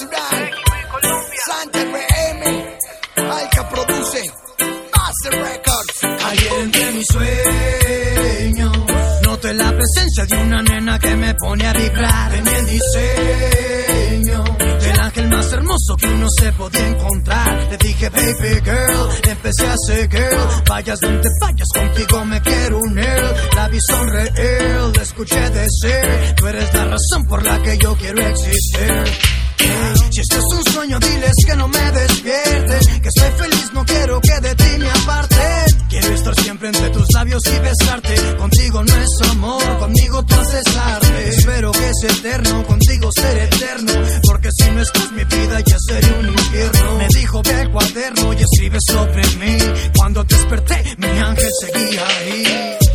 natural. Sánchez BM, Alca produce, Base Records. Ayer entre mis sueños noté la presencia de una nena que me pone a vibrar en el diseño del ángel más hermoso que uno se podía encontrar. Le dije, baby girl, empecé a ser girl. Vayas donde vayas, contigo me quiero unir. La vi sonreír, la escuché decir. Tú eres la razón por la que yo quiero existir. Si esto es un sueño, diles que no me despierte. Que soy feliz, no quiero que de ti me aparte. Quiero estar siempre entre tus labios y besarte. Contigo no es amor, conmigo tú haces arte. Espero que es eterno, contigo ser eterno. Porque si no estás mi vida ya sería un infierno. Me dijo ve al cuaderno y escribe sobre mí. Cuando desperté, mi ángel seguía ahí.